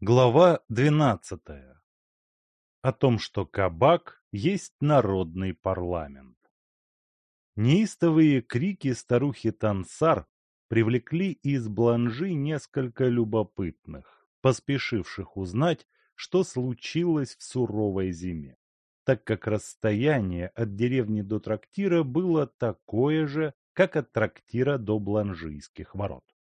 Глава двенадцатая. О том, что кабак есть народный парламент. Неистовые крики старухи Тансар привлекли из Бланжи несколько любопытных, поспешивших узнать, что случилось в суровой зиме, так как расстояние от деревни до трактира было такое же, как от трактира до Бланжийских ворот.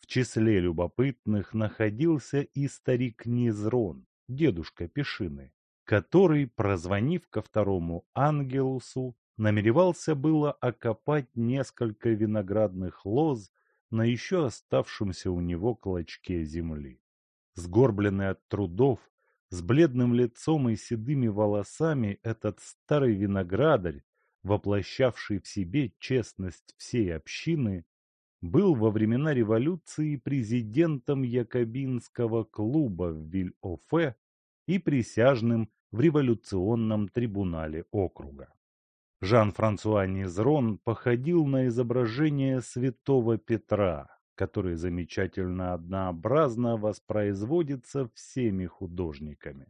В числе любопытных находился и старик Низрон, дедушка Пешины, который, прозвонив ко второму ангелусу, намеревался было окопать несколько виноградных лоз на еще оставшемся у него клочке земли. Сгорбленный от трудов, с бледным лицом и седыми волосами этот старый виноградарь, воплощавший в себе честность всей общины, был во времена революции президентом Якобинского клуба в Виль-Офе и присяжным в революционном трибунале округа. Жан-Франсуа Низрон походил на изображение святого Петра, который замечательно однообразно воспроизводится всеми художниками.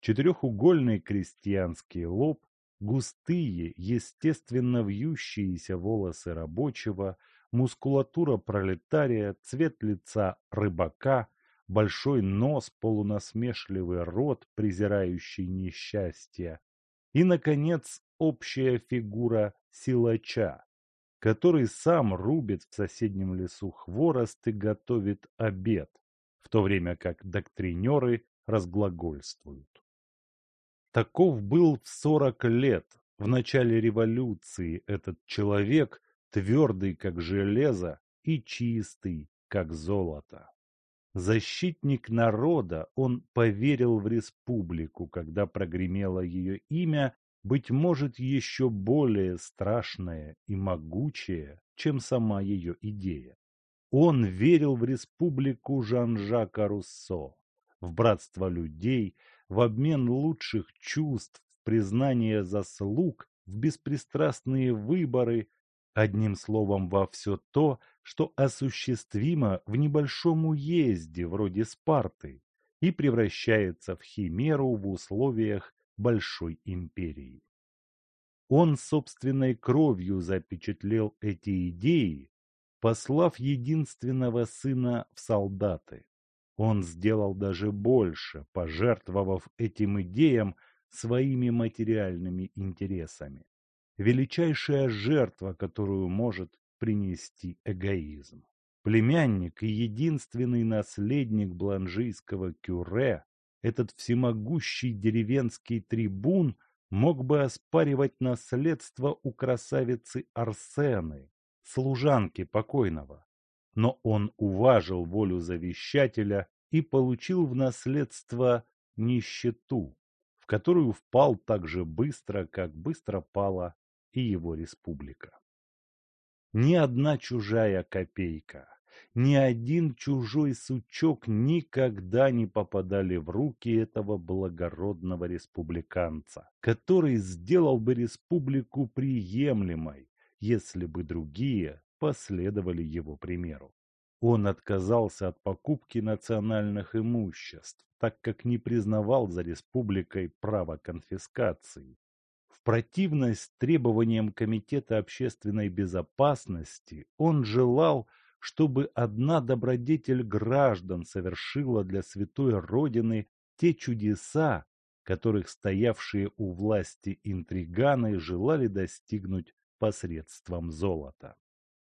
Четырехугольный крестьянский лоб, густые, естественно вьющиеся волосы рабочего – мускулатура пролетария, цвет лица рыбака, большой нос, полунасмешливый рот, презирающий несчастье, и, наконец, общая фигура силача, который сам рубит в соседнем лесу хворост и готовит обед, в то время как доктринеры разглагольствуют. Таков был в сорок лет, в начале революции, этот человек, твердый, как железо, и чистый, как золото. Защитник народа, он поверил в республику, когда прогремело ее имя, быть может, еще более страшное и могучее, чем сама ее идея. Он верил в республику Жан-Жака Руссо, в братство людей, в обмен лучших чувств, в признание заслуг, в беспристрастные выборы, Одним словом, во все то, что осуществимо в небольшом уезде вроде Спарты и превращается в химеру в условиях большой империи. Он собственной кровью запечатлел эти идеи, послав единственного сына в солдаты. Он сделал даже больше, пожертвовав этим идеям своими материальными интересами величайшая жертва, которую может принести эгоизм. Племянник и единственный наследник бланжийского кюре, этот всемогущий деревенский трибун, мог бы оспаривать наследство у красавицы Арсены, служанки покойного. Но он уважил волю завещателя и получил в наследство нищету, в которую впал так же быстро, как быстро пала и его республика. Ни одна чужая копейка, ни один чужой сучок никогда не попадали в руки этого благородного республиканца, который сделал бы республику приемлемой, если бы другие последовали его примеру. Он отказался от покупки национальных имуществ, так как не признавал за республикой право конфискации противность требованиям Комитета общественной безопасности он желал, чтобы одна добродетель граждан совершила для святой Родины те чудеса, которых стоявшие у власти интриганы желали достигнуть посредством золота.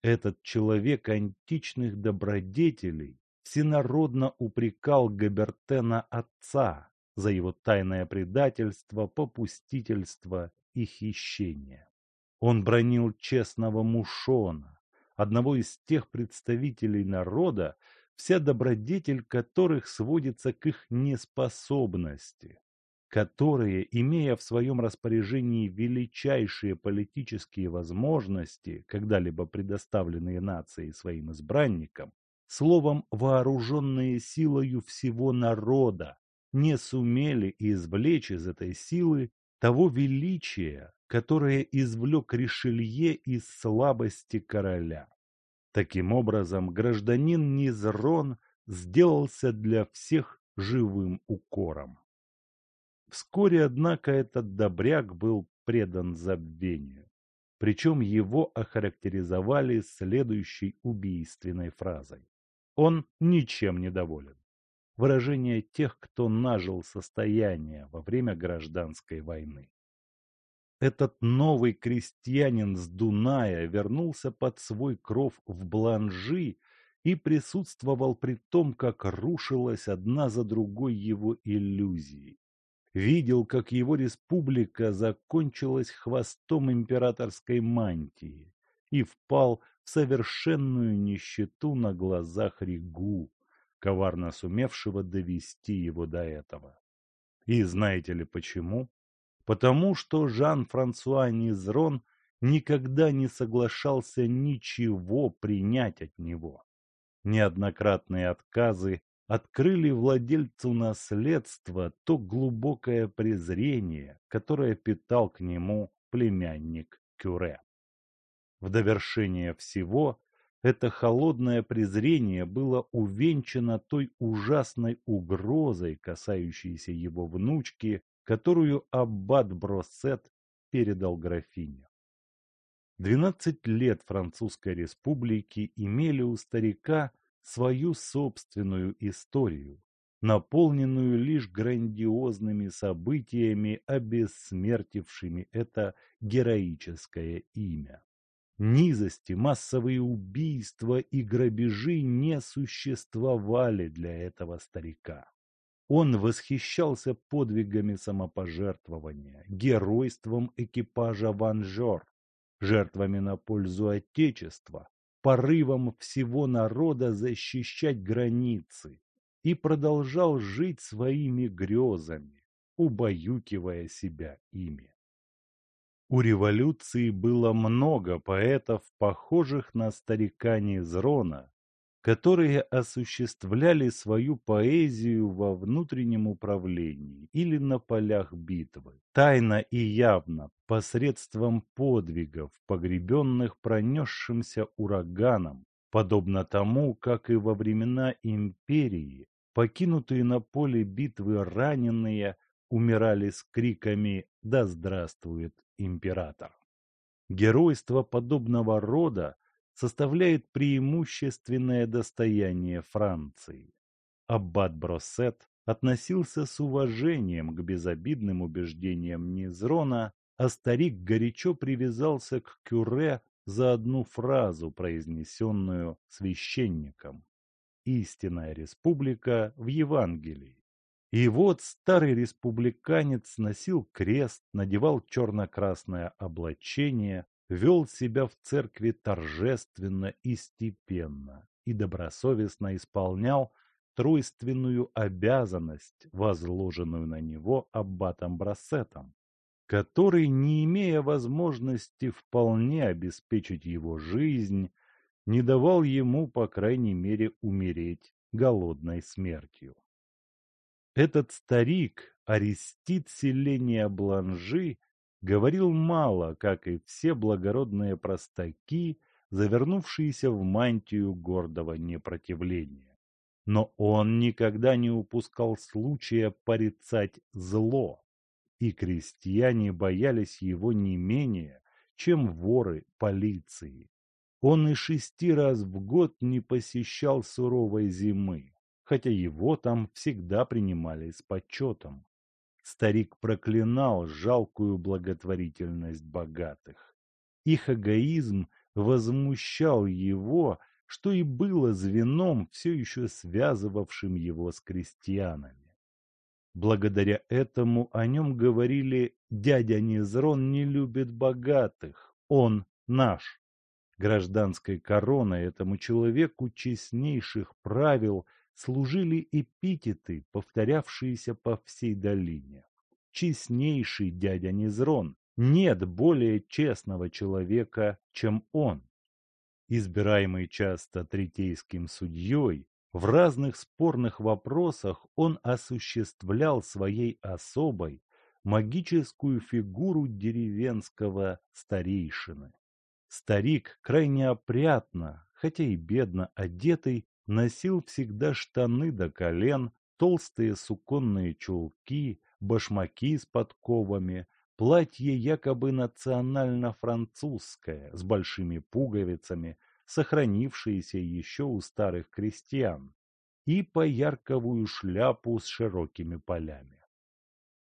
Этот человек античных добродетелей всенародно упрекал Габертена отца за его тайное предательство, попустительство и хищения. Он бронил честного Мушона, одного из тех представителей народа, вся добродетель которых сводится к их неспособности, которые, имея в своем распоряжении величайшие политические возможности, когда-либо предоставленные нацией своим избранникам, словом, вооруженные силою всего народа, не сумели извлечь из этой силы того величия, которое извлек Ришелье из слабости короля. Таким образом, гражданин Низрон сделался для всех живым укором. Вскоре, однако, этот добряк был предан забвению. Причем его охарактеризовали следующей убийственной фразой. Он ничем не доволен. Выражение тех, кто нажил состояние во время гражданской войны. Этот новый крестьянин с Дуная вернулся под свой кров в Бланжи и присутствовал при том, как рушилась одна за другой его иллюзии. Видел, как его республика закончилась хвостом императорской мантии и впал в совершенную нищету на глазах Ригу, коварно сумевшего довести его до этого. И знаете ли почему? потому что Жан-Франсуа Низрон никогда не соглашался ничего принять от него. Неоднократные отказы открыли владельцу наследства то глубокое презрение, которое питал к нему племянник Кюре. В довершение всего, это холодное презрение было увенчано той ужасной угрозой, касающейся его внучки, которую аббат Броссет передал графине. Двенадцать лет Французской республики имели у старика свою собственную историю, наполненную лишь грандиозными событиями, обессмертившими это героическое имя. Низости, массовые убийства и грабежи не существовали для этого старика. Он восхищался подвигами самопожертвования, геройством экипажа Ванжор, жертвами на пользу Отечества, порывом всего народа защищать границы и продолжал жить своими грезами, убаюкивая себя ими. У революции было много поэтов, похожих на старика Низрона, которые осуществляли свою поэзию во внутреннем управлении или на полях битвы, тайно и явно, посредством подвигов, погребенных пронесшимся ураганом, подобно тому, как и во времена империи, покинутые на поле битвы раненые умирали с криками «Да здравствует император!». Геройство подобного рода составляет преимущественное достояние Франции. Аббат Броссет относился с уважением к безобидным убеждениям Низрона, а старик горячо привязался к Кюре за одну фразу, произнесенную священником. «Истинная республика в Евангелии». И вот старый республиканец носил крест, надевал черно-красное облачение, вел себя в церкви торжественно и степенно и добросовестно исполнял тройственную обязанность, возложенную на него аббатом Брассетом, который, не имея возможности вполне обеспечить его жизнь, не давал ему, по крайней мере, умереть голодной смертью. Этот старик, Арестит селения Бланжи, говорил мало, как и все благородные простаки, завернувшиеся в мантию гордого непротивления. Но он никогда не упускал случая порицать зло, и крестьяне боялись его не менее, чем воры полиции. Он и шести раз в год не посещал суровой зимы, хотя его там всегда принимали с почетом. Старик проклинал жалкую благотворительность богатых. Их эгоизм возмущал его, что и было звеном, все еще связывавшим его с крестьянами. Благодаря этому о нем говорили «дядя Незрон не любит богатых, он наш». Гражданской короной этому человеку честнейших правил – служили эпитеты, повторявшиеся по всей долине. Честнейший дядя Незрон, нет более честного человека, чем он. Избираемый часто третейским судьей, в разных спорных вопросах он осуществлял своей особой магическую фигуру деревенского старейшины. Старик крайне опрятно, хотя и бедно одетый, носил всегда штаны до колен, толстые суконные чулки, башмаки с подковами, платье якобы национально-французское, с большими пуговицами, сохранившееся еще у старых крестьян, и поярковую шляпу с широкими полями.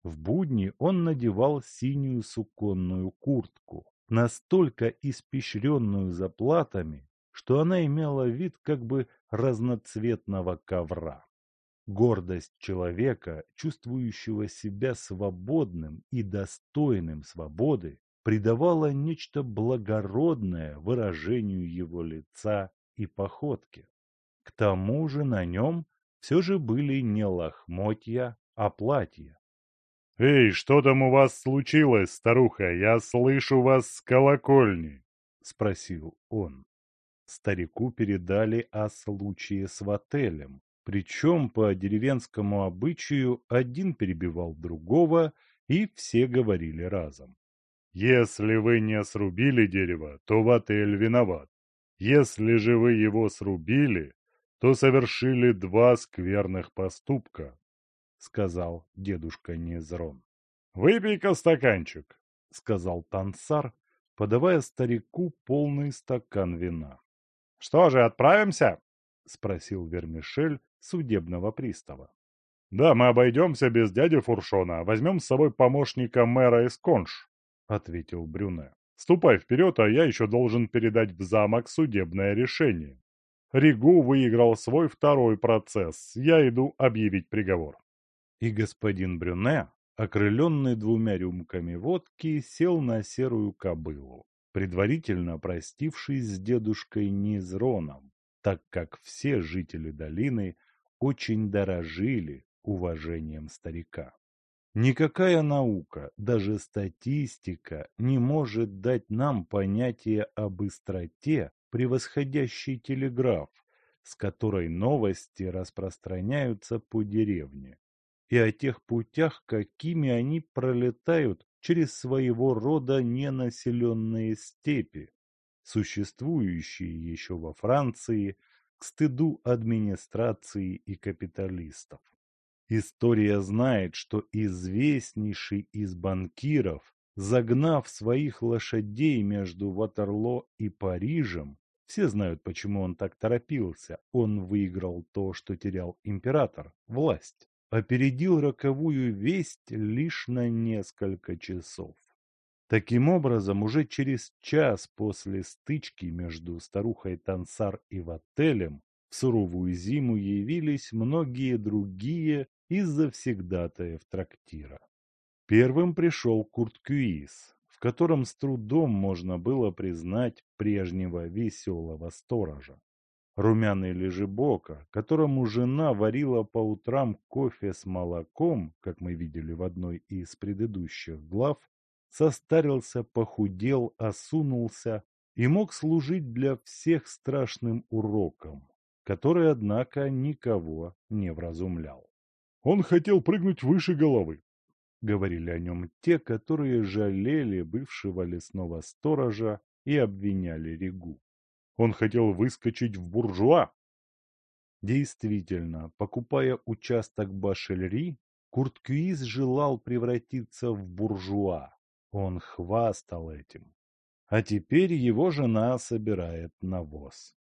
В будни он надевал синюю суконную куртку, настолько испещренную заплатами, что она имела вид как бы разноцветного ковра. Гордость человека, чувствующего себя свободным и достойным свободы, придавала нечто благородное выражению его лица и походки. К тому же на нем все же были не лохмотья, а платья. «Эй, что там у вас случилось, старуха? Я слышу вас с колокольни!» — спросил он. Старику передали о случае с отелем, причем по деревенскому обычаю один перебивал другого, и все говорили разом. «Если вы не срубили дерево, то в отель виноват. Если же вы его срубили, то совершили два скверных поступка. — сказал дедушка Незрон. «Выпей-ка стаканчик», — сказал Тансар, подавая старику полный стакан вина. «Что же, отправимся?» — спросил Вермишель судебного пристава. «Да, мы обойдемся без дяди Фуршона, возьмем с собой помощника мэра из Конш», — ответил Брюне. «Ступай вперед, а я еще должен передать в замок судебное решение. Ригу выиграл свой второй процесс, я иду объявить приговор». И господин Брюне, окрыленный двумя рюмками водки, сел на серую кобылу, предварительно простившись с дедушкой Низроном, так как все жители долины очень дорожили уважением старика. Никакая наука, даже статистика, не может дать нам понятие о быстроте, превосходящей телеграф, с которой новости распространяются по деревне и о тех путях, какими они пролетают через своего рода ненаселенные степи, существующие еще во Франции к стыду администрации и капиталистов. История знает, что известнейший из банкиров, загнав своих лошадей между Ватерло и Парижем, все знают, почему он так торопился, он выиграл то, что терял император – власть опередил роковую весть лишь на несколько часов. Таким образом, уже через час после стычки между старухой Тансар и Вателем в суровую зиму явились многие другие из завсегдатаев трактира. Первым пришел Курт Кюис, в котором с трудом можно было признать прежнего веселого сторожа. Румяный лежебока, которому жена варила по утрам кофе с молоком, как мы видели в одной из предыдущих глав, состарился, похудел, осунулся и мог служить для всех страшным уроком, который, однако, никого не вразумлял. «Он хотел прыгнуть выше головы», — говорили о нем те, которые жалели бывшего лесного сторожа и обвиняли Ригу. Он хотел выскочить в буржуа. Действительно, покупая участок Башельри, Курт Кюис желал превратиться в буржуа. Он хвастал этим. А теперь его жена собирает навоз.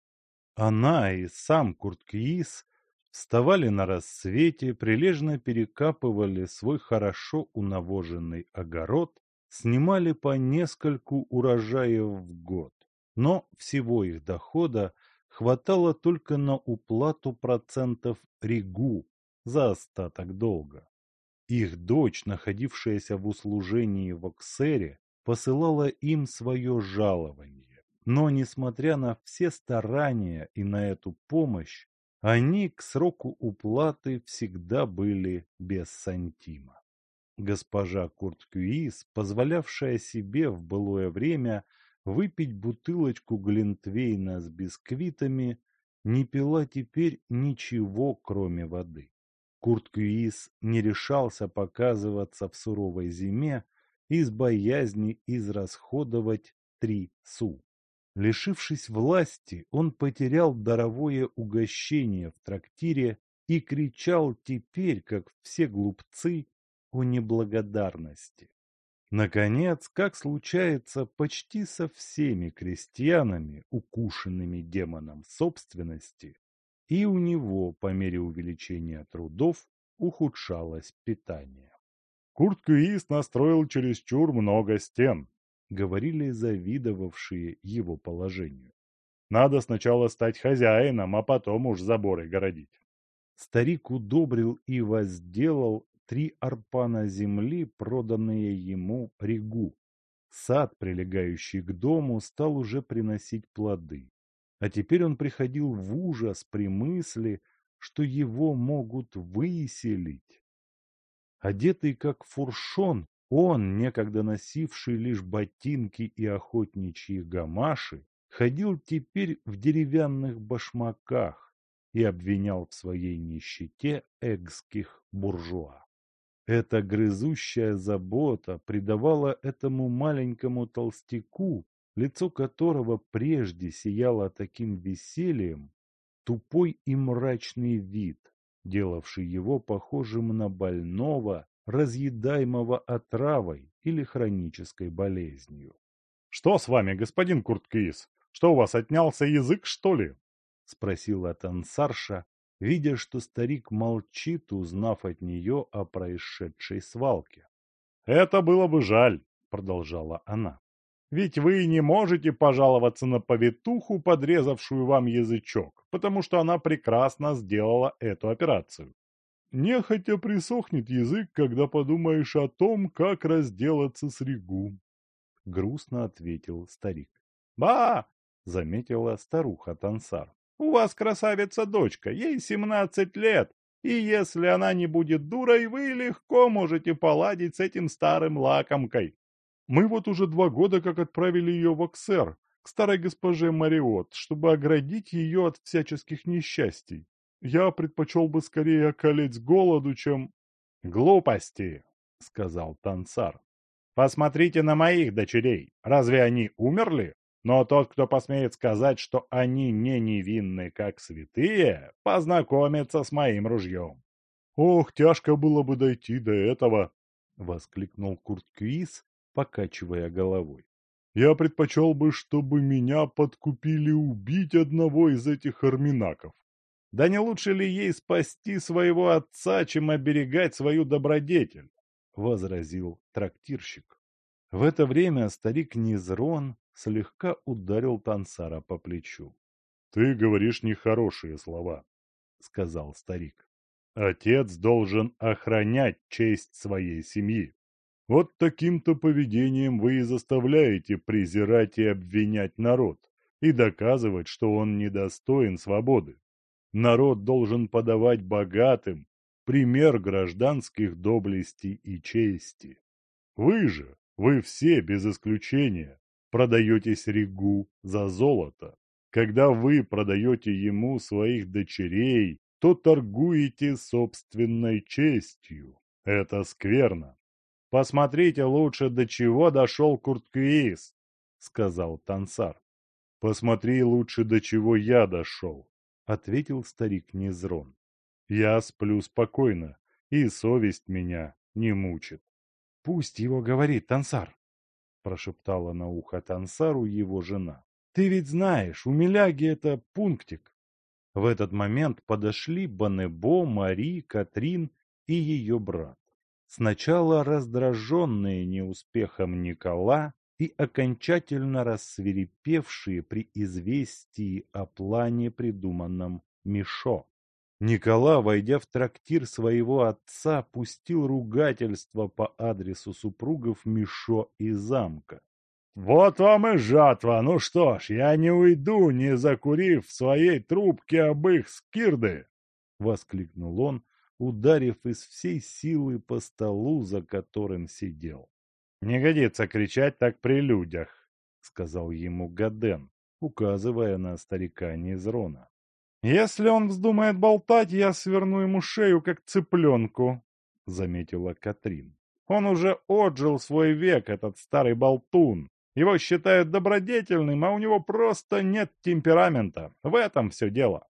Она и сам Курт Кюис вставали на рассвете, прилежно перекапывали свой хорошо унавоженный огород, снимали по нескольку урожаев в год но всего их дохода хватало только на уплату процентов Ригу за остаток долга. Их дочь, находившаяся в услужении в Оксере, посылала им свое жалование. Но, несмотря на все старания и на эту помощь, они к сроку уплаты всегда были без сантима. Госпожа Курткюис, позволявшая себе в былое время выпить бутылочку глинтвейна с бисквитами, не пила теперь ничего, кроме воды. Курт Кюис не решался показываться в суровой зиме из боязни израсходовать три су. Лишившись власти, он потерял даровое угощение в трактире и кричал теперь, как все глупцы, о неблагодарности. Наконец, как случается почти со всеми крестьянами, укушенными демоном собственности, и у него по мере увеличения трудов ухудшалось питание. Курт Кюис настроил чересчур много стен, говорили завидовавшие его положению. Надо сначала стать хозяином, а потом уж заборы городить. Старик удобрил и возделал три арпана земли, проданные ему Ригу. Сад, прилегающий к дому, стал уже приносить плоды. А теперь он приходил в ужас при мысли, что его могут выселить. Одетый как фуршон, он, некогда носивший лишь ботинки и охотничьи гамаши, ходил теперь в деревянных башмаках и обвинял в своей нищете экских буржуа. Эта грызущая забота придавала этому маленькому толстяку, лицо которого прежде сияло таким весельем, тупой и мрачный вид, делавший его похожим на больного, разъедаемого отравой или хронической болезнью. — Что с вами, господин Курткис? Что у вас отнялся язык, что ли? — спросила танцарша, видя, что старик молчит, узнав от нее о происшедшей свалке. «Это было бы жаль», — продолжала она. «Ведь вы не можете пожаловаться на повитуху, подрезавшую вам язычок, потому что она прекрасно сделала эту операцию. Нехотя присохнет язык, когда подумаешь о том, как разделаться с Ригу», — грустно ответил старик. «Ба!» — заметила старуха Тансар. У вас красавица-дочка, ей семнадцать лет, и если она не будет дурой, вы легко можете поладить с этим старым лакомкой. Мы вот уже два года как отправили ее в Оксер, к старой госпоже Мариот, чтобы оградить ее от всяческих несчастий. Я предпочел бы скорее околеть голоду, чем... — Глупости, — сказал Тансар. — Посмотрите на моих дочерей. Разве они умерли? Но тот, кто посмеет сказать, что они не невинны, как святые, познакомится с моим ружьем. «Ох, тяжко было бы дойти до этого!» — воскликнул Курт Кюис, покачивая головой. «Я предпочел бы, чтобы меня подкупили убить одного из этих арминаков. Да не лучше ли ей спасти своего отца, чем оберегать свою добродетель?» — возразил трактирщик. В это время старик Низрон слегка ударил Тансара по плечу. — Ты говоришь нехорошие слова, — сказал старик. — Отец должен охранять честь своей семьи. Вот таким-то поведением вы и заставляете презирать и обвинять народ, и доказывать, что он недостоин свободы. Народ должен подавать богатым пример гражданских доблестей и чести. Вы же, вы все без исключения, продаетесь Ригу за золото. Когда вы продаете ему своих дочерей, то торгуете собственной честью. Это скверно. Посмотрите лучше, до чего дошел Куртквиз, сказал Тансар. Посмотри лучше, до чего я дошел, ответил старик Незрон. Я сплю спокойно, и совесть меня не мучит. Пусть его говорит Тансар, прошептала на ухо Тансару его жена. «Ты ведь знаешь, у Миляги это пунктик». В этот момент подошли Банебо, Мари, Катрин и ее брат. Сначала раздраженные неуспехом Никола и окончательно рассверепевшие при известии о плане, придуманном Мишо. Никола, войдя в трактир своего отца, пустил ругательство по адресу супругов Мишо и замка. «Вот вам и жатва! Ну что ж, я не уйду, не закурив в своей трубке об их скирды!» — воскликнул он, ударив из всей силы по столу, за которым сидел. «Не годится кричать так при людях», — сказал ему Гаден, указывая на старика Незрона. «Если он вздумает болтать, я сверну ему шею, как цыпленку», — заметила Катрин. «Он уже отжил свой век, этот старый болтун. Его считают добродетельным, а у него просто нет темперамента. В этом все дело».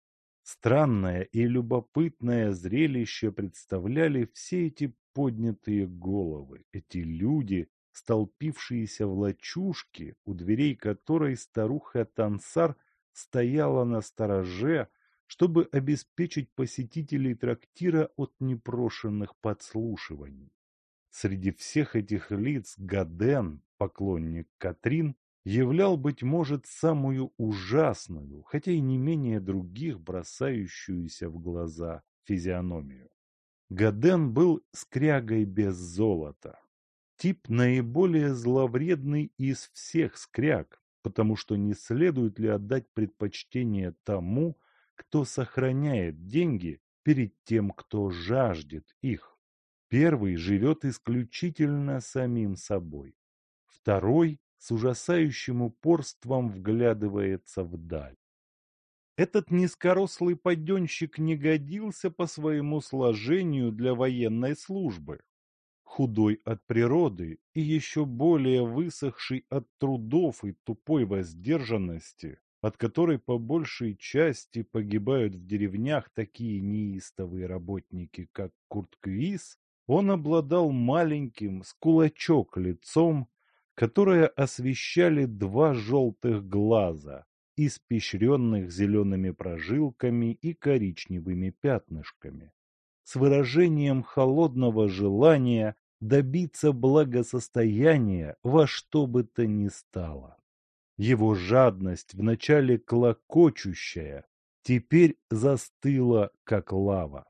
Странное и любопытное зрелище представляли все эти поднятые головы, эти люди, столпившиеся в лачушке, у дверей которой старуха Тансар стояла на стороже, чтобы обеспечить посетителей трактира от непрошенных подслушиваний. Среди всех этих лиц Гаден, поклонник Катрин, являл, быть может, самую ужасную, хотя и не менее других бросающуюся в глаза физиономию. Гаден был скрягой без золота. Тип наиболее зловредный из всех скряг, потому что не следует ли отдать предпочтение тому, кто сохраняет деньги перед тем, кто жаждет их. Первый живет исключительно самим собой. Второй с ужасающим упорством вглядывается вдаль. Этот низкорослый подденщик не годился по своему сложению для военной службы. Худой от природы и еще более высохший от трудов и тупой воздержанности, от которой по большей части погибают в деревнях такие неистовые работники, как Курт Квиз, он обладал маленьким, с кулачок лицом, которое освещали два желтых глаза, испещренных зелеными прожилками и коричневыми пятнышками, с выражением холодного желания добиться благосостояния во что бы то ни стало. Его жадность, вначале клокочущая, теперь застыла, как лава.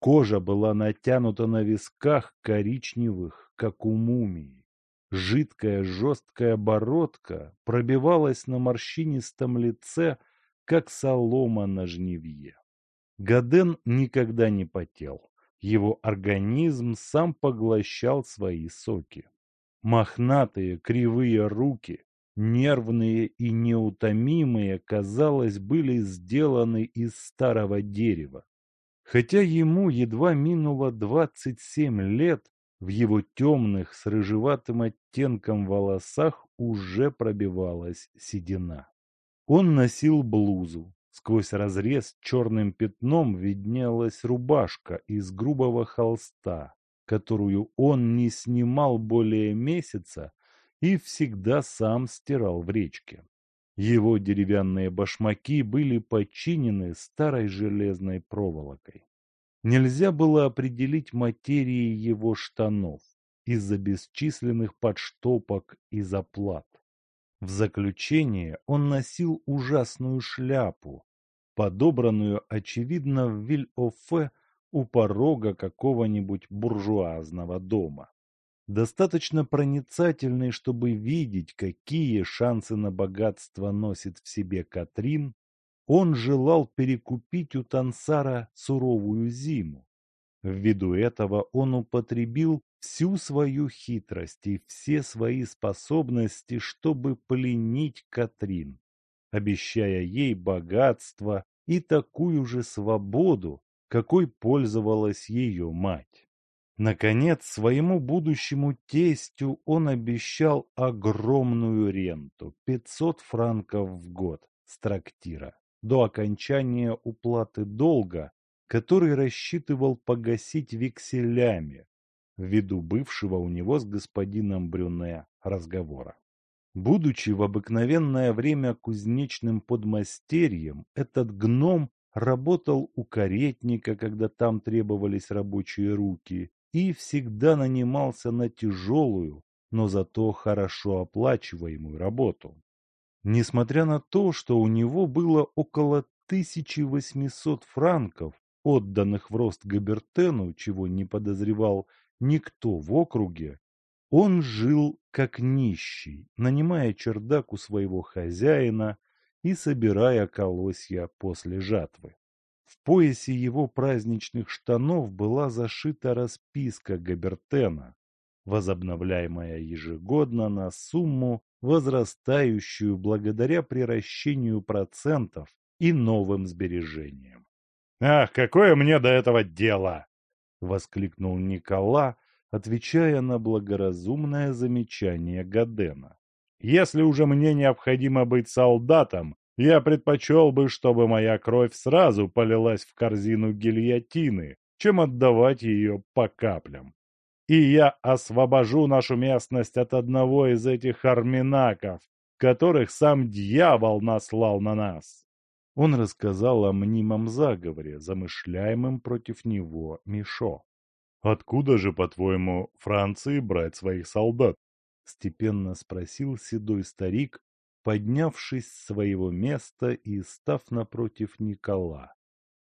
Кожа была натянута на висках коричневых, как у мумии. Жидкая жесткая бородка пробивалась на морщинистом лице, как солома на жнивье. Гаден никогда не потел. Его организм сам поглощал свои соки. Мохнатые кривые руки, нервные и неутомимые, казалось, были сделаны из старого дерева. Хотя ему едва минуло двадцать семь лет, в его темных с рыжеватым оттенком волосах уже пробивалась седина. Он носил блузу. Сквозь разрез черным пятном виднелась рубашка из грубого холста, которую он не снимал более месяца и всегда сам стирал в речке. Его деревянные башмаки были подчинены старой железной проволокой. Нельзя было определить материи его штанов из-за бесчисленных подштопок и заплат. В заключение он носил ужасную шляпу, подобранную, очевидно, в Виль-Офе у порога какого-нибудь буржуазного дома. Достаточно проницательный, чтобы видеть, какие шансы на богатство носит в себе Катрин, он желал перекупить у Тансара суровую зиму. Ввиду этого он употребил всю свою хитрость и все свои способности, чтобы пленить Катрин, обещая ей богатство и такую же свободу, какой пользовалась ее мать. Наконец, своему будущему тестю он обещал огромную ренту – 500 франков в год с трактира до окончания уплаты долга, который рассчитывал погасить векселями, ввиду бывшего у него с господином Брюне разговора. Будучи в обыкновенное время кузнечным подмастерьем, этот гном работал у каретника, когда там требовались рабочие руки, и всегда нанимался на тяжелую, но зато хорошо оплачиваемую работу. Несмотря на то, что у него было около 1800 франков, отданных в рост Габертену, чего не подозревал никто в округе, он жил как нищий, нанимая чердак у своего хозяина и собирая колосья после жатвы. В поясе его праздничных штанов была зашита расписка Габертена, возобновляемая ежегодно на сумму возрастающую благодаря приращению процентов и новым сбережениям. «Ах, какое мне до этого дело!» — воскликнул Никола, отвечая на благоразумное замечание Гадена. «Если уже мне необходимо быть солдатом, Я предпочел бы, чтобы моя кровь сразу полилась в корзину гильотины, чем отдавать ее по каплям. И я освобожу нашу местность от одного из этих арминаков, которых сам дьявол наслал на нас. Он рассказал о мнимом заговоре, замышляемом против него Мишо. «Откуда же, по-твоему, Франции брать своих солдат?» — степенно спросил седой старик, поднявшись с своего места и став напротив Никола,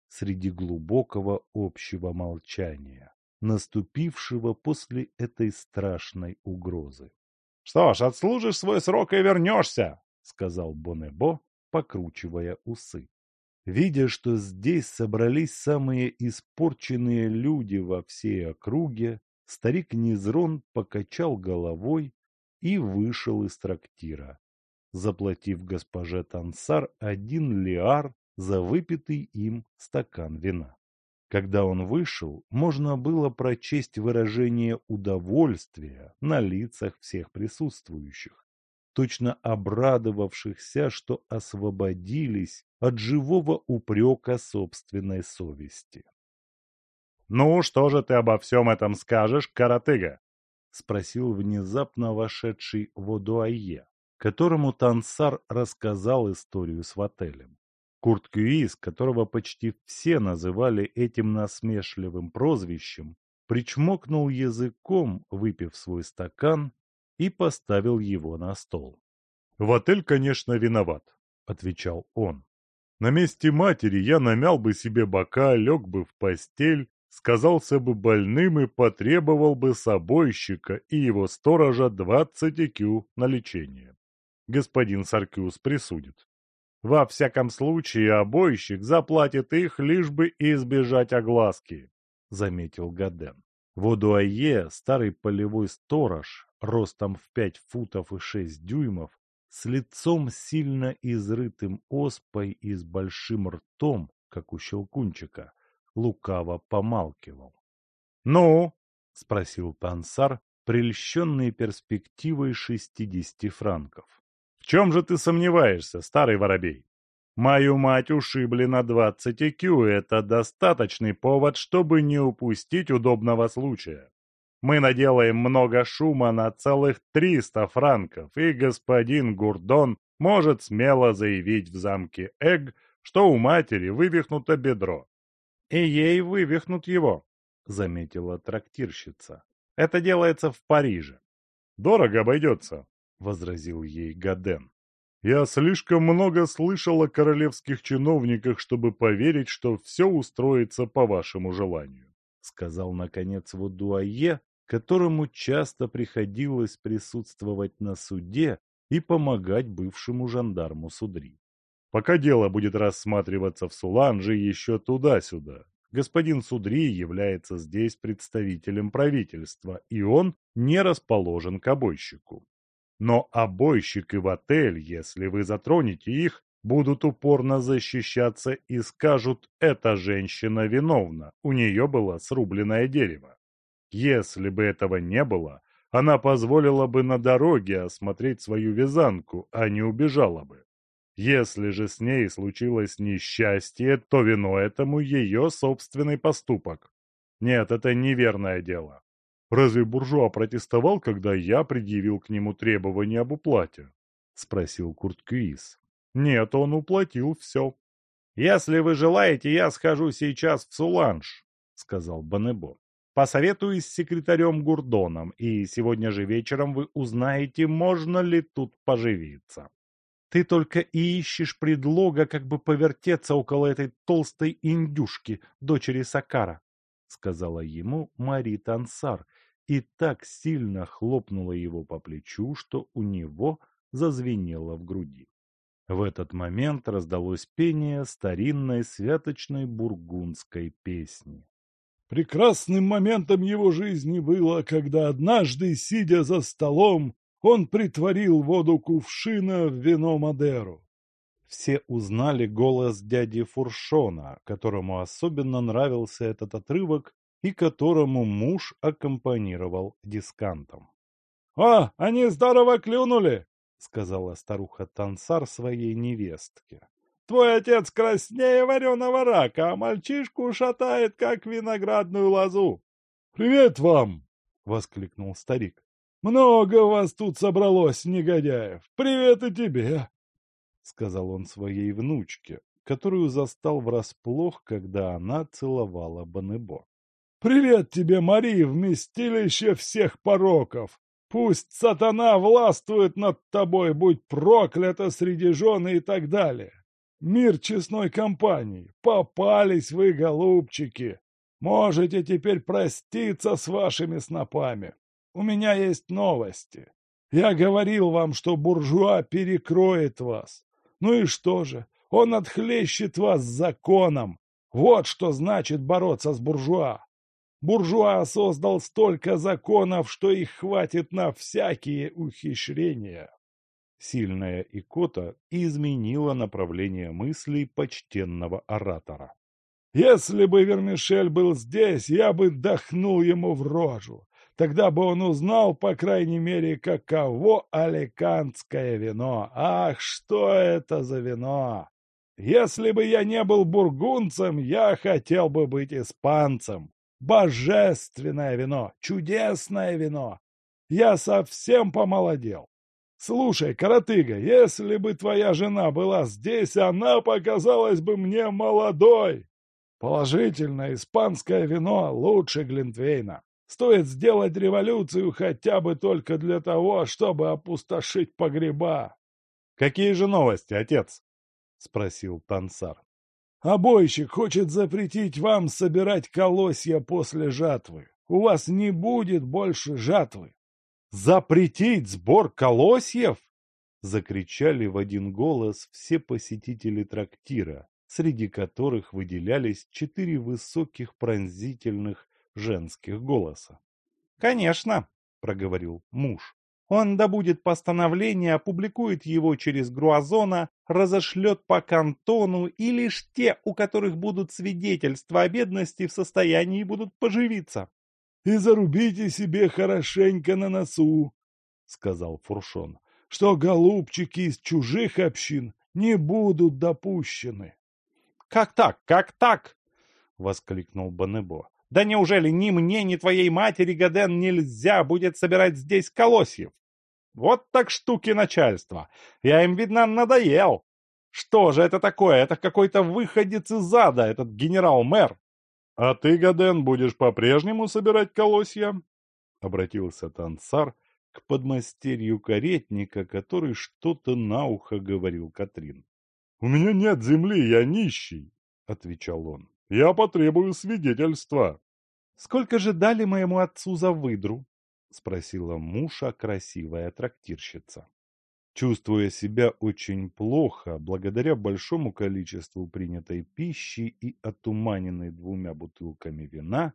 среди глубокого общего молчания, наступившего после этой страшной угрозы. — Что ж, отслужишь свой срок и вернешься, — сказал Бонебо, покручивая усы. Видя, что здесь собрались самые испорченные люди во всей округе, старик Низрон покачал головой и вышел из трактира, заплатив госпоже Тансар один лиар за выпитый им стакан вина. Когда он вышел, можно было прочесть выражение удовольствия на лицах всех присутствующих, точно обрадовавшихся, что освободились от живого упрека собственной совести. «Ну, что же ты обо всем этом скажешь, Каратыга?» — спросил внезапно вошедший Водуае, которому Тансар рассказал историю с отелем. Курт Кюис, которого почти все называли этим насмешливым прозвищем, причмокнул языком, выпив свой стакан, и поставил его на стол. «В отель, конечно, виноват», — отвечал он. «На месте матери я намял бы себе бока, лег бы в постель, сказался бы больным и потребовал бы собойщика и его сторожа двадцать икю на лечение. Господин Саркюс присудит. Во всяком случае, обойщик заплатит их, лишь бы избежать огласки», — заметил Гаден. Водуае, старый полевой сторож, ростом в пять футов и шесть дюймов, с лицом сильно изрытым оспой и с большим ртом, как у щелкунчика, лукаво помалкивал. — Ну? — спросил Пансар, прельщенный перспективой шестидесяти франков. — Чем же ты сомневаешься, старый воробей? Мою мать ушибли на двадцать IQ, это достаточный повод, чтобы не упустить удобного случая. Мы наделаем много шума на целых триста франков, и господин Гурдон может смело заявить в замке Эг, что у матери вывихнуто бедро. И ей вывихнут его, заметила трактирщица. Это делается в Париже. Дорого обойдется, возразил ей Гаден. Я слишком много слышал о королевских чиновниках, чтобы поверить, что все устроится по вашему желанию», — сказал, наконец, Водуае, которому часто приходилось присутствовать на суде и помогать бывшему жандарму Судри. «Пока дело будет рассматриваться в Суланже еще туда-сюда, господин Судри является здесь представителем правительства, и он не расположен к обойщику. Но обойщик и в отель, если вы затронете их, будут упорно защищаться и скажут «эта женщина виновна, у нее было срубленное дерево». Если бы этого не было, она позволила бы на дороге осмотреть свою вязанку, а не убежала бы. Если же с ней случилось несчастье, то вино этому ее собственный поступок. Нет, это неверное дело. Разве буржуа протестовал, когда я предъявил к нему требования об уплате? — спросил Курт Кюис. — Нет, он уплатил все. — Если вы желаете, я схожу сейчас в Суланж, — сказал Банебо. — Посоветуюсь с секретарем Гурдоном, и сегодня же вечером вы узнаете, можно ли тут поживиться. Ты только и ищешь предлога, как бы повертеться около этой толстой индюшки, дочери Сакара, — сказала ему Мари Тансар, и так сильно хлопнула его по плечу, что у него зазвенело в груди. В этот момент раздалось пение старинной святочной бургундской песни. Прекрасным моментом его жизни было, когда однажды, сидя за столом, он притворил воду кувшина в вино Мадеру. Все узнали голос дяди Фуршона, которому особенно нравился этот отрывок и которому муж аккомпанировал дискантом. «О, они здорово клюнули!» — сказала старуха Тансар своей невестке. Твой отец краснее вареного рака, а мальчишку шатает, как виноградную лозу. — Привет вам! — воскликнул старик. — Много вас тут собралось, негодяев. Привет и тебе! — сказал он своей внучке, которую застал врасплох, когда она целовала Банебо. — Привет тебе, Мари, вместилище всех пороков! Пусть сатана властвует над тобой, будь проклята среди жены и так далее. Мир честной компании. Попались вы, голубчики. Можете теперь проститься с вашими снопами. У меня есть новости. Я говорил вам, что буржуа перекроет вас. Ну и что же? Он отхлещет вас законом. Вот что значит бороться с буржуа. Буржуа создал столько законов, что их хватит на всякие ухищрения. Сильная икота изменила направление мыслей почтенного оратора. «Если бы Вермишель был здесь, я бы дохнул ему в рожу. Тогда бы он узнал, по крайней мере, каково аликантское вино. Ах, что это за вино! Если бы я не был бургунцем, я хотел бы быть испанцем. Божественное вино, чудесное вино. Я совсем помолодел. Слушай, коротыга, если бы твоя жена была здесь, она показалась бы мне молодой. Положительно, испанское вино лучше Глинтвейна. Стоит сделать революцию хотя бы только для того, чтобы опустошить погреба. — Какие же новости, отец? — спросил Тансар. — Обойщик хочет запретить вам собирать колосья после жатвы. У вас не будет больше жатвы. Запретить сбор колосьев? Закричали в один голос все посетители трактира, среди которых выделялись четыре высоких пронзительных женских голоса. «Конечно», — проговорил муж. «Он добудет постановление, опубликует его через Груазона, разошлет по кантону, и лишь те, у которых будут свидетельства о бедности, в состоянии будут поживиться и зарубите себе хорошенько на носу, — сказал Фуршон, — что голубчики из чужих общин не будут допущены. — Как так, как так? — воскликнул Банебо. — Да неужели ни мне, ни твоей матери, Гаден, нельзя будет собирать здесь колосьев? Вот так штуки начальства. Я им, видно, надоел. Что же это такое? Это какой-то выходец из ада, этот генерал-мэр. — А ты, Гаден, будешь по-прежнему собирать колосья? — обратился Тансар к подмастерью каретника, который что-то на ухо говорил Катрин. — У меня нет земли, я нищий, — отвечал он. — Я потребую свидетельства. — Сколько же дали моему отцу за выдру? — спросила муша красивая трактирщица. Чувствуя себя очень плохо, благодаря большому количеству принятой пищи и отуманенной двумя бутылками вина,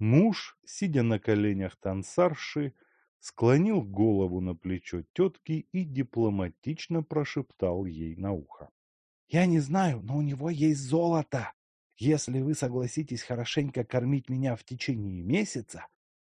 муж, сидя на коленях танцарши, склонил голову на плечо тетки и дипломатично прошептал ей на ухо. — Я не знаю, но у него есть золото. Если вы согласитесь хорошенько кормить меня в течение месяца,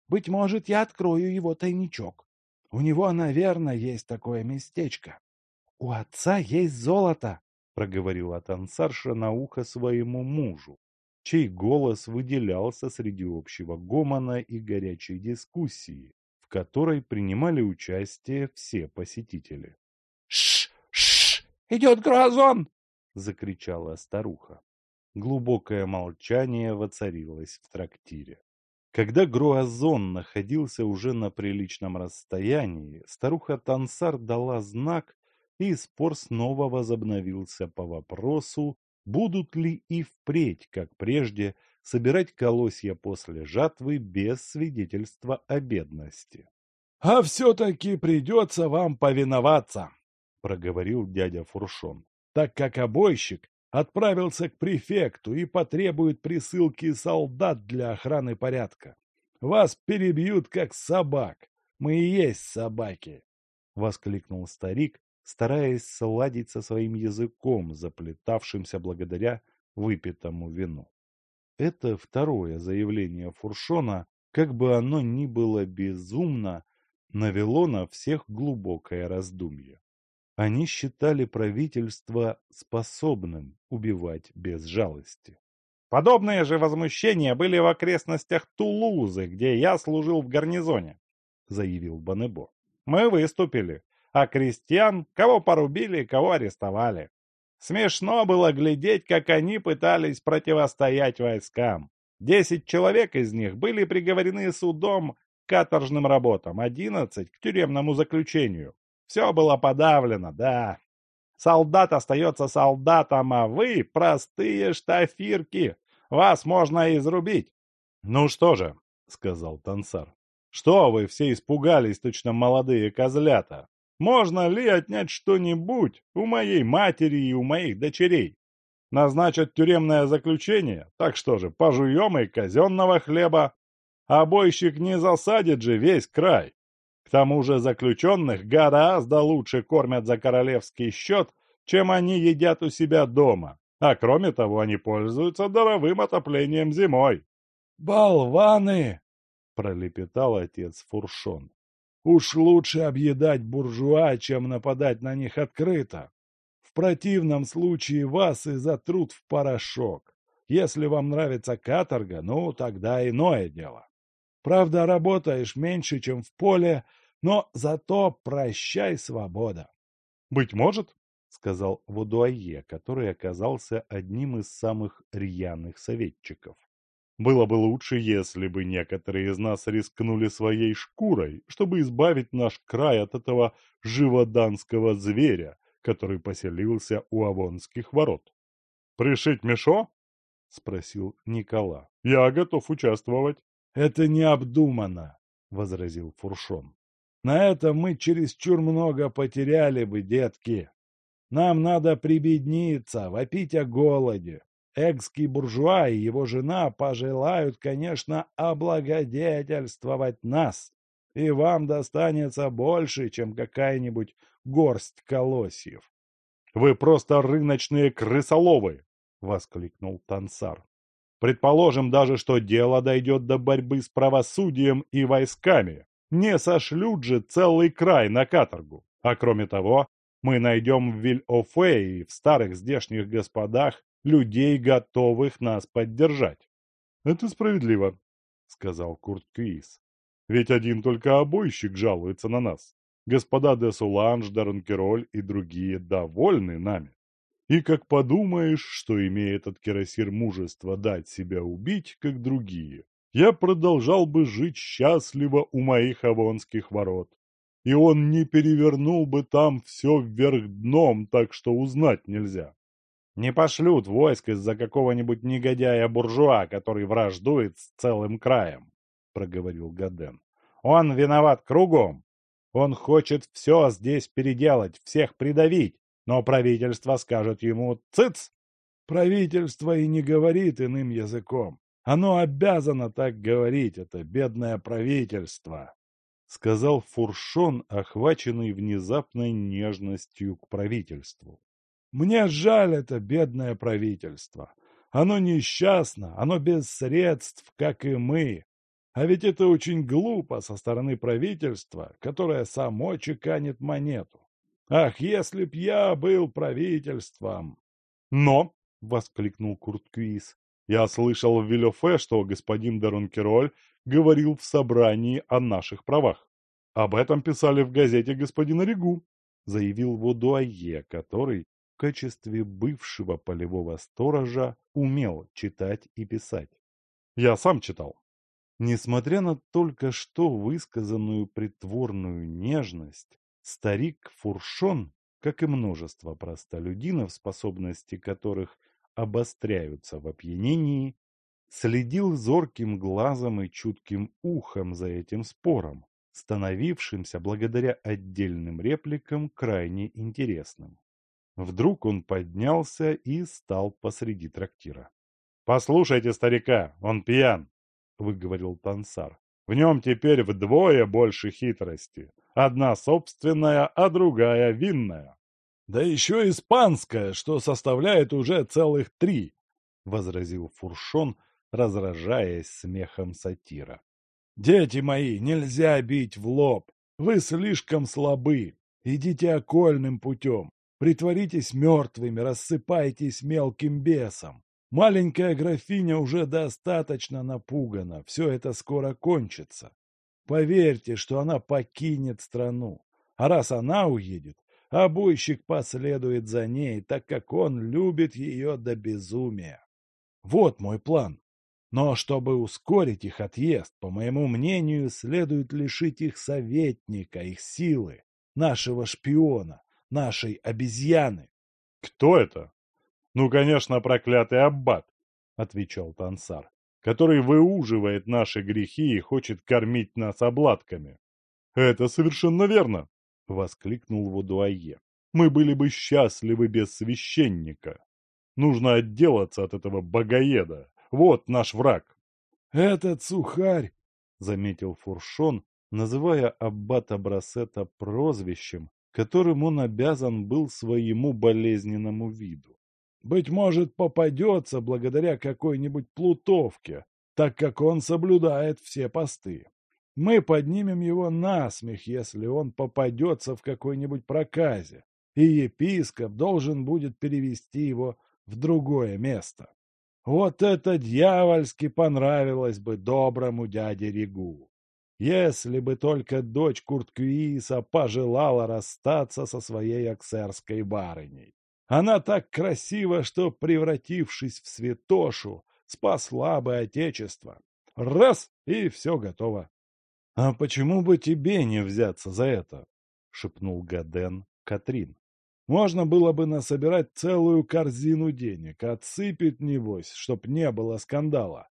быть может, я открою его тайничок. У него, наверное, есть такое местечко. — У отца есть золото, — проговорила танцарша на ухо своему мужу, чей голос выделялся среди общего гомона и горячей дискуссии, в которой принимали участие все посетители. «Ш — Ш-ш! Идет грозон! — закричала старуха. Глубокое молчание воцарилось в трактире. Когда Груазон находился уже на приличном расстоянии, старуха Тансар дала знак, и спор снова возобновился по вопросу, будут ли и впредь, как прежде, собирать колосья после жатвы без свидетельства о бедности. — А все-таки придется вам повиноваться, — проговорил дядя Фуршон, — так как обойщик отправился к префекту и потребует присылки солдат для охраны порядка. Вас перебьют, как собак. Мы и есть собаки!» — воскликнул старик, стараясь сладить со своим языком, заплетавшимся благодаря выпитому вину. Это второе заявление Фуршона, как бы оно ни было безумно, навело на всех глубокое раздумье. Они считали правительство способным убивать без жалости. Подобные же возмущения были в окрестностях Тулузы, где я служил в гарнизоне, заявил Банебо. Мы выступили, а крестьян кого порубили, кого арестовали. Смешно было глядеть, как они пытались противостоять войскам. Десять человек из них были приговорены судом к каторжным работам, одиннадцать к тюремному заключению. Все было подавлено, да. Солдат остается солдатом, а вы простые штафирки. Вас можно изрубить. Ну что же, сказал Тансар. Что вы все испугались, точно молодые козлята? Можно ли отнять что-нибудь у моей матери и у моих дочерей? Назначат тюремное заключение, так что же, пожуем и казенного хлеба. А бойщик не засадит же весь край. Тому же заключенных гораздо лучше кормят за королевский счет, чем они едят у себя дома. А кроме того, они пользуются даровым отоплением зимой. «Болваны!» — пролепетал отец Фуршон. «Уж лучше объедать буржуа, чем нападать на них открыто. В противном случае вас и затрут в порошок. Если вам нравится каторга, ну, тогда иное дело. Правда, работаешь меньше, чем в поле, но зато прощай свобода». «Быть может, сказал Водуае, который оказался одним из самых рьяных советчиков. Было бы лучше, если бы некоторые из нас рискнули своей шкурой, чтобы избавить наш край от этого живоданского зверя, который поселился у Авонских ворот. «Пришить Мешо?» — спросил Никола. «Я готов участвовать». «Это необдуманно», — возразил Фуршон. «На это мы чересчур много потеряли бы, детки. Нам надо прибедниться, вопить о голоде. Экский буржуа и его жена пожелают, конечно, облагодетельствовать нас, и вам достанется больше, чем какая-нибудь горсть колосьев. — Вы просто рыночные крысоловы! — воскликнул Тансар. — Предположим даже, что дело дойдет до борьбы с правосудием и войсками. Не сошлют же целый край на каторгу. А кроме того, мы найдем в Виль-Офе и в старых здешних господах людей, готовых нас поддержать. — Это справедливо, — сказал Курт Квиз. — Ведь один только обойщик жалуется на нас. Господа де Суланж, де Ронкероль и другие довольны нами. И как подумаешь, что имеет этот кирасир мужество дать себя убить, как другие, я продолжал бы жить счастливо у моих авонских ворот и он не перевернул бы там все вверх дном, так что узнать нельзя. Не пошлют войск из-за какого-нибудь негодяя-буржуа, который враждует с целым краем, — проговорил Гаден. Он виноват кругом. Он хочет все здесь переделать, всех придавить, но правительство скажет ему «цыц». Правительство и не говорит иным языком. Оно обязано так говорить, это бедное правительство сказал Фуршон, охваченный внезапной нежностью к правительству. «Мне жаль это бедное правительство. Оно несчастно, оно без средств, как и мы. А ведь это очень глупо со стороны правительства, которое само чеканит монету. Ах, если б я был правительством!» «Но!» — воскликнул Куртквиз. «Я слышал в Вилёфе, что господин Дарункероль говорил в собрании о наших правах. Об этом писали в газете господина Ригу, заявил Водуае, который в качестве бывшего полевого сторожа умел читать и писать. Я сам читал. Несмотря на только что высказанную притворную нежность, старик Фуршон, как и множество простолюдинов, способности которых обостряются в опьянении, следил зорким глазом и чутким ухом за этим спором, становившимся благодаря отдельным репликам крайне интересным. Вдруг он поднялся и стал посреди трактира. «Послушайте старика, он пьян!» — выговорил Тансар. «В нем теперь вдвое больше хитрости. Одна собственная, а другая винная». «Да еще испанская, что составляет уже целых три!» — возразил Фуршон, разражаясь смехом сатира. «Дети мои, нельзя бить в лоб! Вы слишком слабы! Идите окольным путем, притворитесь мертвыми, рассыпайтесь мелким бесом. Маленькая графиня уже достаточно напугана, все это скоро кончится. Поверьте, что она покинет страну. А раз она уедет, обойщик последует за ней, так как он любит ее до безумия. Вот мой план. Но чтобы ускорить их отъезд, по моему мнению, следует лишить их советника, их силы, нашего шпиона, нашей обезьяны. — Кто это? «Ну, конечно, проклятый аббат», — отвечал Тансар, «который выуживает наши грехи и хочет кормить нас обладками». «Это совершенно верно», — воскликнул Водуае. «Мы были бы счастливы без священника. Нужно отделаться от этого богоеда. Вот наш враг». «Этот сухарь», — заметил Фуршон, называя аббата Брасета прозвищем, которым он обязан был своему болезненному виду. Быть может, попадется благодаря какой-нибудь плутовке, так как он соблюдает все посты. Мы поднимем его на смех, если он попадется в какой-нибудь проказе, и епископ должен будет перевести его в другое место. Вот это дьявольски понравилось бы доброму дяде Ригу. Если бы только дочь Курткюиса пожелала расстаться со своей оксерской барыней. Она так красива, что, превратившись в святошу, спасла бы Отечество. Раз — и все готово. — А почему бы тебе не взяться за это? — шепнул Гаден Катрин. — Можно было бы насобирать целую корзину денег, отсыпать, небось, чтоб не было скандала.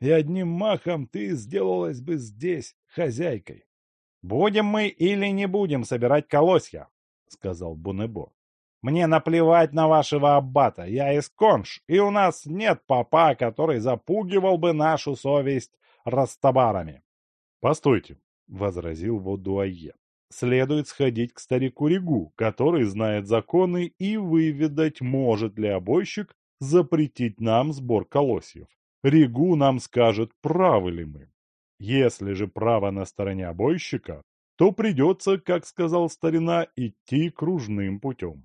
И одним махом ты сделалась бы здесь хозяйкой. — Будем мы или не будем собирать колосья, — сказал Бунебо. Мне наплевать на вашего аббата, я из Конш, и у нас нет папа, который запугивал бы нашу совесть растабарами. — Постойте, — возразил Водуае. — Следует сходить к старику Ригу, который знает законы и выведать, может ли обойщик запретить нам сбор колосьев. Ригу нам скажет, правы ли мы. Если же право на стороне обойщика, то придется, как сказал старина, идти кружным путем.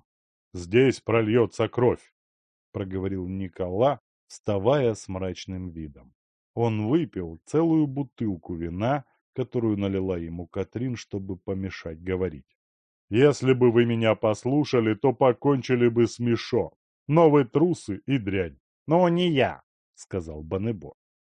Здесь прольется кровь, — проговорил Никола, вставая с мрачным видом. Он выпил целую бутылку вина, которую налила ему Катрин, чтобы помешать говорить. «Если бы вы меня послушали, то покончили бы с Мишо. Но трусы и дрянь». «Но не я», — сказал Банебо.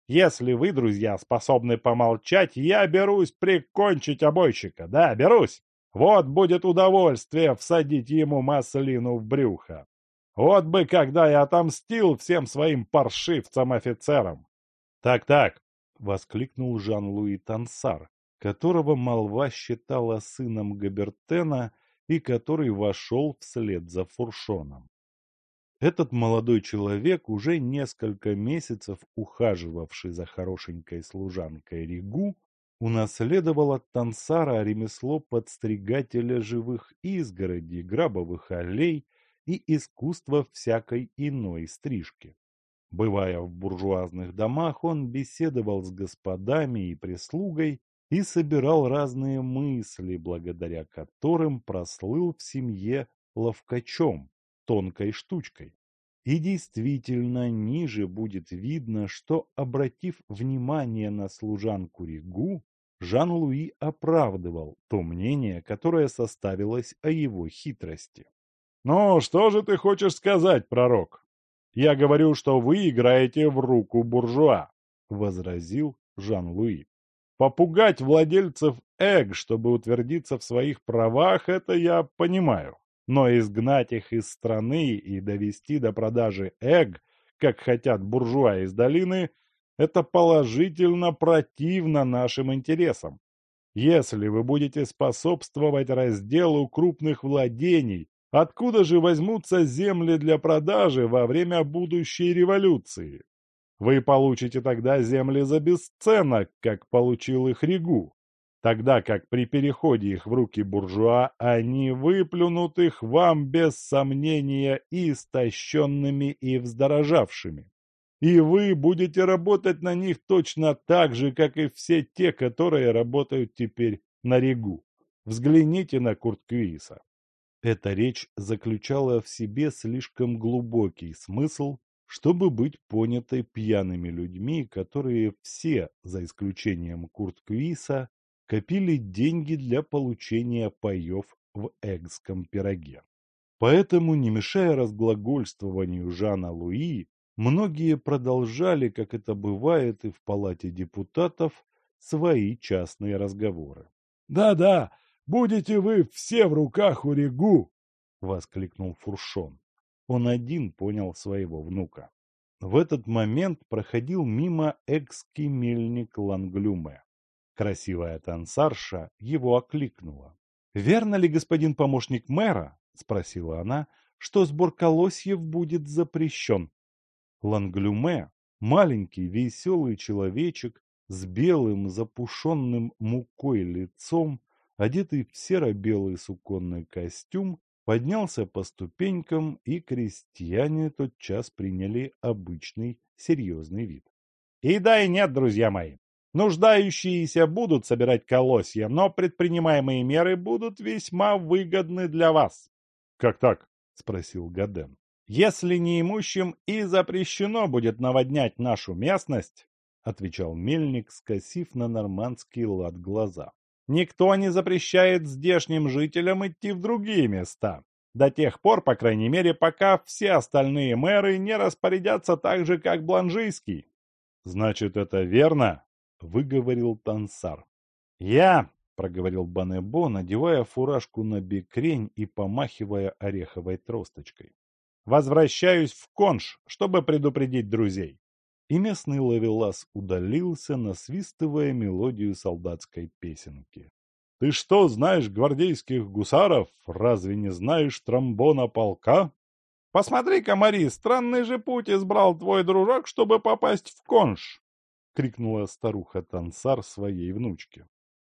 «Если вы, друзья, способны помолчать, я берусь прикончить обойщика. Да, берусь. Вот будет удовольствие всадить ему маслину в брюхо. Вот бы когда я отомстил всем своим паршивцам-офицерам. Так-так, воскликнул Жан-Луи Тансар, которого молва считала сыном Габертена и который вошел вслед за Фуршоном. Этот молодой человек, уже несколько месяцев ухаживавший за хорошенькой служанкой Ригу, унаследовал от Тансара ремесло подстригателя живых изгородей, грабовых аллей и искусство всякой иной стрижки. Бывая в буржуазных домах, он беседовал с господами и прислугой и собирал разные мысли, благодаря которым прослыл в семье ловкачом, тонкой штучкой. И действительно, ниже будет видно, что, обратив внимание на служанку Ригу, Жан-Луи оправдывал то мнение, которое составилось о его хитрости. «Ну, что же ты хочешь сказать, пророк? Я говорю, что вы играете в руку буржуа», — возразил Жан-Луи. «Попугать владельцев эг, чтобы утвердиться в своих правах, это я понимаю. Но изгнать их из страны и довести до продажи эг, как хотят буржуа из долины, это положительно противно нашим интересам. Если вы будете способствовать разделу крупных владений, откуда же возьмутся земли для продажи во время будущей революции? Вы получите тогда земли за бесценок, как получил их Ригу, тогда как при переходе их в руки буржуа они выплюнут их вам без сомнения истощенными и вздорожавшими и вы будете работать на них точно так же, как и все те, которые работают теперь на Ригу. Взгляните на Куртквиса. Эта речь заключала в себе слишком глубокий смысл, чтобы быть понятой пьяными людьми, которые все, за исключением Куртквиса, копили деньги для получения паев в эгском пироге. Поэтому, не мешая разглагольствованию Жана Луи, многие продолжали, как это бывает и в палате депутатов, свои частные разговоры. «Да-да, будете вы все в руках у Регу!» — воскликнул Фуршон. Он один понял своего внука. В этот момент проходил мимо экский мельник Ланглюме. Красивая танцарша его окликнула. «Верно ли, господин помощник мэра, — спросила она, — что сбор колосьев будет запрещен?» Ланглюме, маленький веселый человечек с белым запушенным мукой лицом, одетый в серо-белый суконный костюм, поднялся по ступенькам, и крестьяне тотчас приняли обычный серьезный вид. «И да, и нет, друзья мои. Нуждающиеся будут собирать колосья, но предпринимаемые меры будут весьма выгодны для вас. «Как так?» – спросил Гаден. «Если неимущим и запрещено будет наводнять нашу местность», – отвечал мельник, скосив на нормандский лад глаза. «Никто не запрещает здешним жителям идти в другие места. До тех пор, по крайней мере, пока все остальные мэры не распорядятся так же, как Бланжийский». «Значит, это верно?» выговорил Тансар. «Я!» — проговорил Банебо, надевая фуражку на бекрень и помахивая ореховой тросточкой. «Возвращаюсь в Конш, чтобы предупредить друзей!» И местный ловелас удалился, насвистывая мелодию солдатской песенки. «Ты что, знаешь гвардейских гусаров? Разве не знаешь тромбона полка?» «Посмотри-ка, Мари, странный же путь избрал твой дружок, чтобы попасть в Конш!» — крикнула старуха Тансар своей внучке.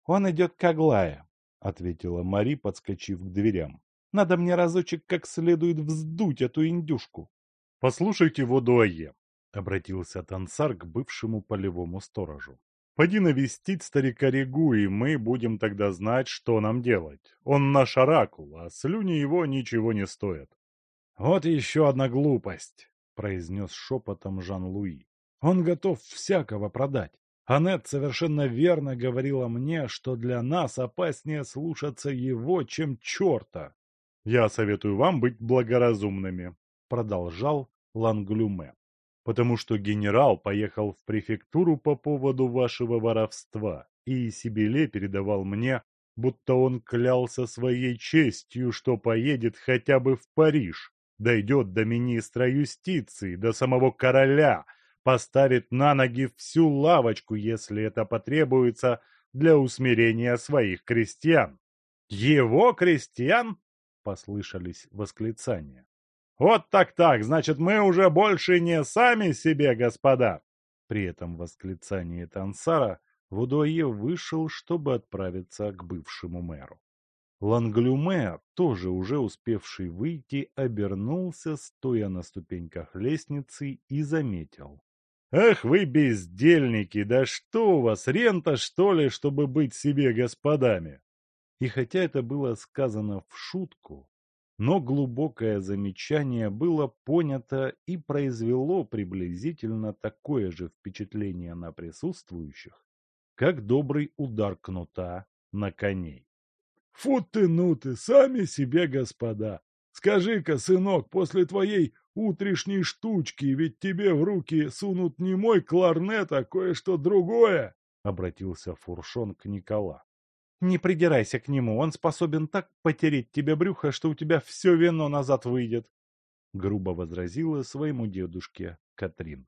«Он идет к Аглае», — ответила Мари, подскочив к дверям. «Надо мне разочек как следует вздуть эту индюшку». «Послушайте, Водуае», — обратился Тансар к бывшему полевому сторожу. «Поди навестить старика Регу, и мы будем тогда знать, что нам делать. Он наш оракул, а слюни его ничего не стоят». «Вот еще одна глупость», — произнес шепотом Жан-Луи. Он готов всякого продать. Аннет совершенно верно говорила мне, что для нас опаснее слушаться его, чем черта. «Я советую вам быть благоразумными», — продолжал Ланглюме, «потому что генерал поехал в префектуру по поводу вашего воровства, и Сибиле передавал мне, будто он клялся своей честью, что поедет хотя бы в Париж, дойдет до министра юстиции, до самого короля, поставит на ноги всю лавочку, если это потребуется для усмирения своих крестьян. «Его крестьян?» — послышались восклицания. «Вот так-так, значит, мы уже больше не сами себе, господа!» При этом восклицании Тансара Вудуае вышел, чтобы отправиться к бывшему мэру. Ланглюме, тоже уже успевший выйти, обернулся, стоя на ступеньках лестницы, и заметил. Эх вы бездельники, да что у вас, рента что ли, чтобы быть себе господами? И хотя это было сказано в шутку, но глубокое замечание было понято и произвело приблизительно такое же впечатление на присутствующих, как добрый удар кнута на коней. «Фу ты, ну ты, сами себе господа! Скажи-ка, сынок, после твоей утрешней штучки, ведь тебе в руки сунут не мой кларнет, а кое-что другое, — обратился Фуршон к Никола. — Не придирайся к нему, он способен так потереть тебе брюхо, что у тебя все вино назад выйдет, — грубо возразила своему дедушке Катрин.